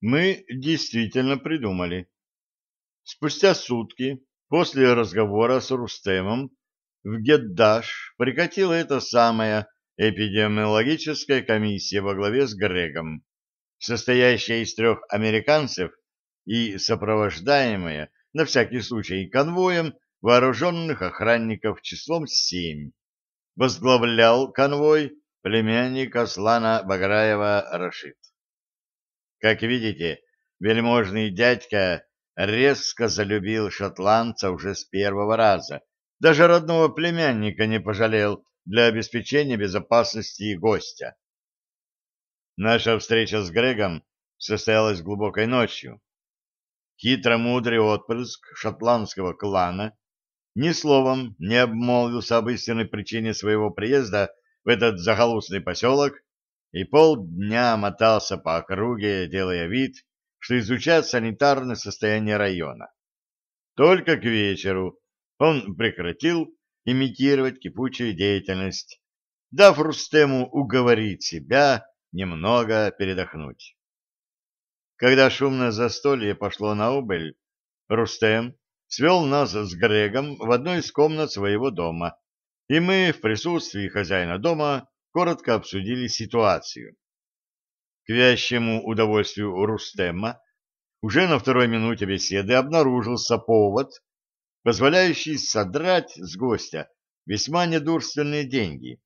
Мы действительно придумали. Спустя сутки после разговора с Рустемом в Геддаш прикатила эта самая эпидемиологическая комиссия во главе с Грегом, состоящая из трех американцев и сопровождаемая, на всякий случай, конвоем вооруженных охранников числом семь. Возглавлял конвой племянник Аслана Баграева Рашид. Как видите, вельможный дядька резко залюбил шотландца уже с первого раза. Даже родного племянника не пожалел для обеспечения безопасности гостя. Наша встреча с Грегом состоялась глубокой ночью. Хитро-мудрый отпрыск шотландского клана ни словом не обмолвился об истинной причине своего приезда в этот захолустный поселок и полдня мотался по округе, делая вид, что изучает санитарное состояние района. Только к вечеру он прекратил имитировать кипучую деятельность, дав Рустему уговорить себя немного передохнуть. Когда шумное застолье пошло на убыль, Рустем свел нас с Грегом в одной из комнат своего дома, и мы в присутствии хозяина дома коротко обсудили ситуацию. К вящему удовольствию Рустема уже на второй минуте беседы обнаружился повод, позволяющий содрать с гостя весьма недурственные деньги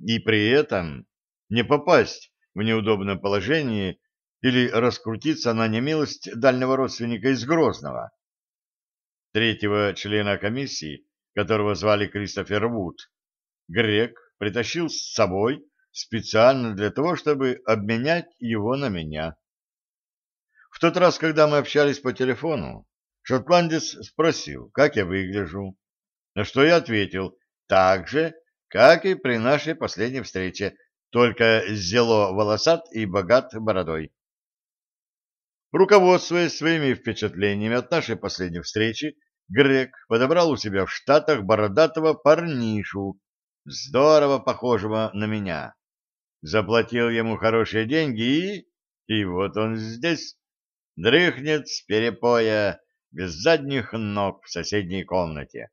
и при этом не попасть в неудобное положение или раскрутиться на немилость дальнего родственника из Грозного. Третьего члена комиссии, которого звали Кристофер Вуд, Грек притащил с собой специально для того, чтобы обменять его на меня. В тот раз, когда мы общались по телефону, шотландец спросил, как я выгляжу, на что я ответил, так же, как и при нашей последней встрече, только зело волосат и богат бородой. Руководствуясь своими впечатлениями от нашей последней встречи, Грек подобрал у себя в Штатах бородатого парнишу, здорово похожего на меня. Заплатил ему хорошие деньги и... И вот он здесь, дрыхнет с перепоя, без задних ног в соседней комнате.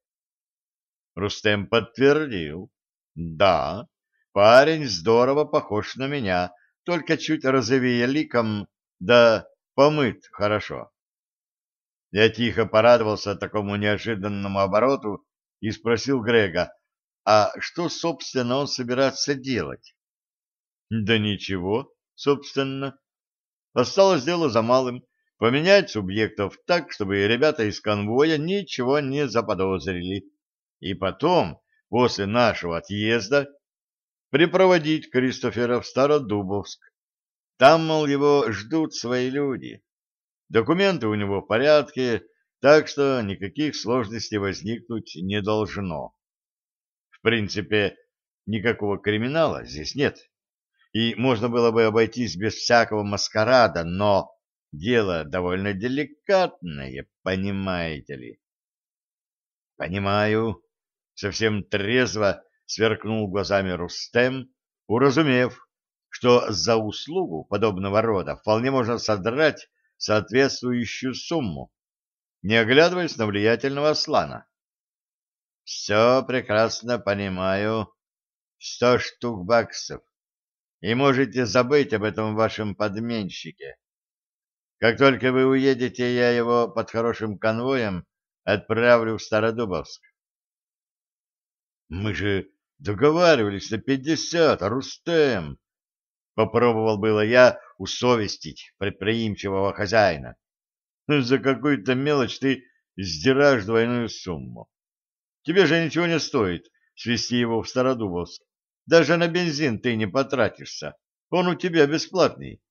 Рустем подтвердил. Да, парень здорово похож на меня, только чуть розовее ликом, да помыт хорошо. Я тихо порадовался такому неожиданному обороту и спросил Грега, а что, собственно, он собирается делать? Да ничего, собственно. Осталось дело за малым — поменять субъектов так, чтобы ребята из конвоя ничего не заподозрили. И потом, после нашего отъезда, припроводить Кристофера в Стародубовск. Там, мол, его ждут свои люди. Документы у него в порядке, так что никаких сложностей возникнуть не должно. Принципе, никакого криминала здесь нет и можно было бы обойтись без всякого маскарада, но дело довольно деликатное, понимаете ли. Понимаю, совсем трезво сверкнул глазами Рустем, уразумев, что за услугу подобного рода вполне можно содрать соответствующую сумму, не оглядываясь на влиятельного Аслана. Все прекрасно понимаю. Сто штук баксов и можете забыть об этом вашем подменщике. Как только вы уедете, я его под хорошим конвоем отправлю в Стародубовск. Мы же договаривались на пятьдесят, Рустем. Попробовал было я усовестить предприимчивого хозяина. За какую-то мелочь ты сдираешь двойную сумму. Тебе же ничего не стоит свести его в Стародубовск. Даже на бензин ты не потратишься. Он у тебя бесплатный.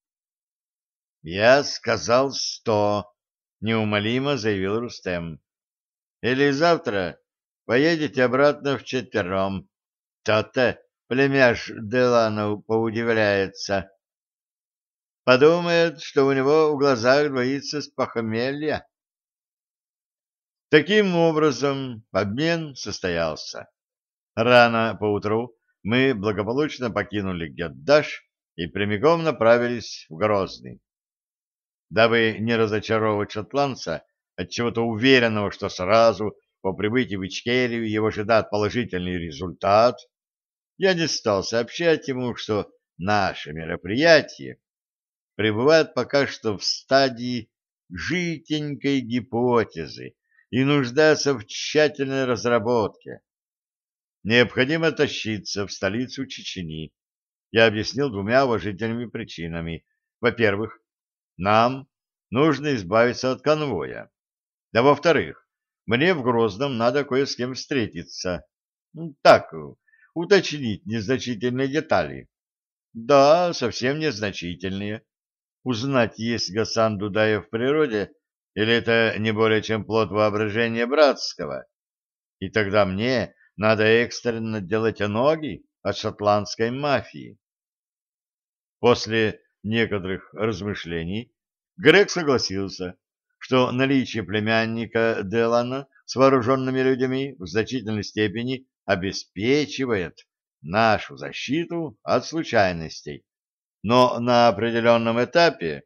— Я сказал сто, — неумолимо заявил Рустем. — Или завтра поедете обратно вчетвером. То-то племяш Делану поудивляется. Подумает, что у него в глазах двоится с похмелья. Таким образом, обмен состоялся. Рано поутру мы благополучно покинули Геддаш и прямиком направились в Грозный. дабы не разочаровывать шотландца, от чего-то уверенного, что сразу по прибытии в Ичкерию его ожидает положительный результат, я не стал сообщать ему, что наше мероприятие пребывает пока что в стадии житенькой гипотезы и нуждается в тщательной разработке. Необходимо тащиться в столицу Чечни. Я объяснил двумя уважительными причинами. Во-первых, нам нужно избавиться от конвоя. Да во-вторых, мне в Грозном надо кое с кем встретиться. Так, уточнить незначительные детали. Да, совсем незначительные. Узнать, есть Гасан Дудаев в природе, или это не более чем плод воображения Братского. И тогда мне надо экстренно делать ноги от шотландской мафии. После некоторых размышлений Грег согласился, что наличие племянника Делана с вооруженными людьми в значительной степени обеспечивает нашу защиту от случайностей, но на определенном этапе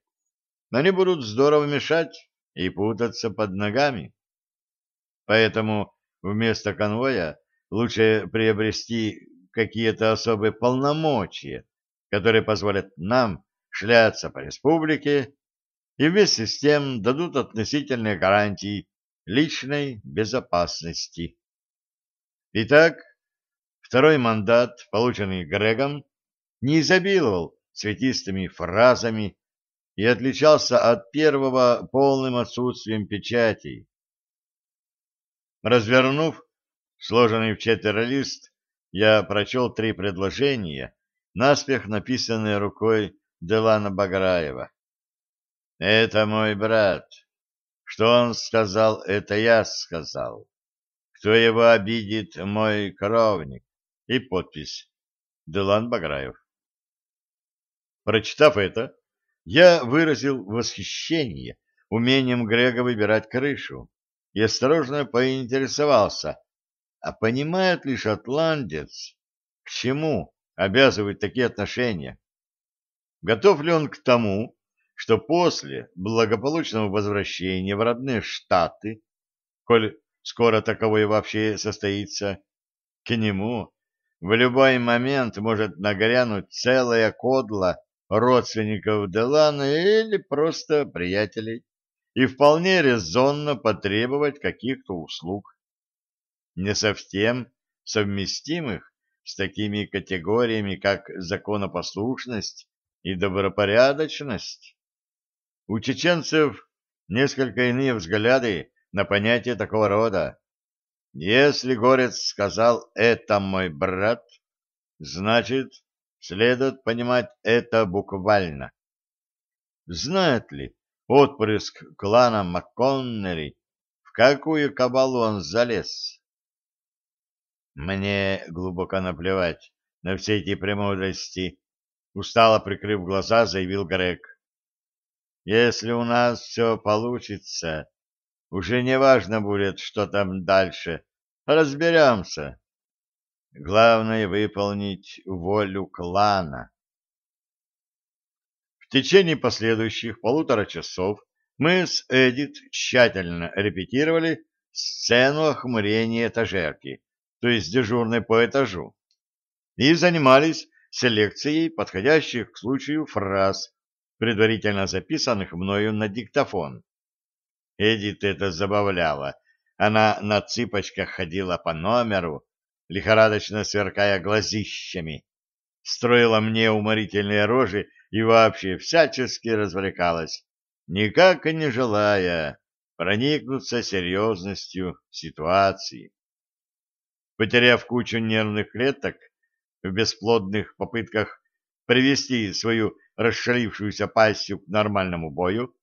они будут здорово мешать и путаться под ногами. Поэтому вместо конвоя лучше приобрести какие-то особые полномочия, которые позволят нам шляться по республике и вместе с тем дадут относительные гарантии личной безопасности. Итак, второй мандат, полученный Грегом, не изобиловал цветистыми фразами и отличался от первого полным отсутствием печатей. Развернув сложенный в четверо лист, я прочел три предложения, наспех написанные рукой Делана Баграева. «Это мой брат. Что он сказал, это я сказал. Кто его обидит, мой кровник». И подпись «Делан Баграев». Прочитав это, я выразил восхищение умением Грега выбирать крышу и осторожно поинтересовался, а понимает ли шотландец, к чему обязывают такие отношения? Готов ли он к тому, что после благополучного возвращения в родные штаты, коль скоро таковое вообще состоится, к нему в любой момент может нагрянуть целая кодла родственников Делана или просто приятелей, и вполне резонно потребовать каких-то услуг, не совсем совместимых с такими категориями, как законопослушность и добропорядочность. У чеченцев несколько иные взгляды на понятие такого рода. Если горец сказал «это мой брат», значит, Следует понимать это буквально. Знает ли отпрыск клана МакКоннери, в какую кабалу он залез? Мне глубоко наплевать на все эти премудрости, устало прикрыв глаза, заявил Грег. Если у нас все получится, уже не важно будет, что там дальше. Разберемся. Главное — выполнить волю клана. В течение последующих полутора часов мы с Эдит тщательно репетировали сцену охмурения этажерки, то есть дежурной по этажу, и занимались селекцией подходящих к случаю фраз, предварительно записанных мною на диктофон. Эдит это забавляло. Она на цыпочках ходила по номеру, лихорадочно сверкая глазищами, строила мне уморительные рожи и вообще всячески развлекалась, никак и не желая проникнуться серьезностью ситуации. Потеряв кучу нервных клеток в бесплодных попытках привести свою расшалившуюся пастью к нормальному бою,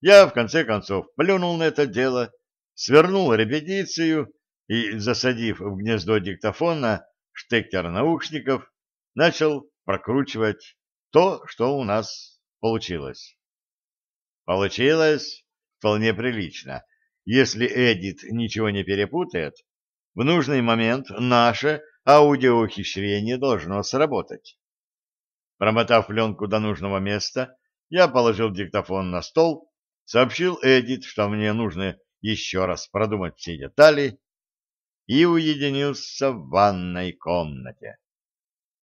я, в конце концов, плюнул на это дело, свернул репетицию и, засадив в гнездо диктофона штекер наушников, начал прокручивать то, что у нас получилось. Получилось вполне прилично. Если Эдит ничего не перепутает, в нужный момент наше аудиоухищрение должно сработать. Промотав пленку до нужного места, я положил диктофон на стол сообщил Эдит, что мне нужно еще раз продумать все детали, и уединился в ванной комнате.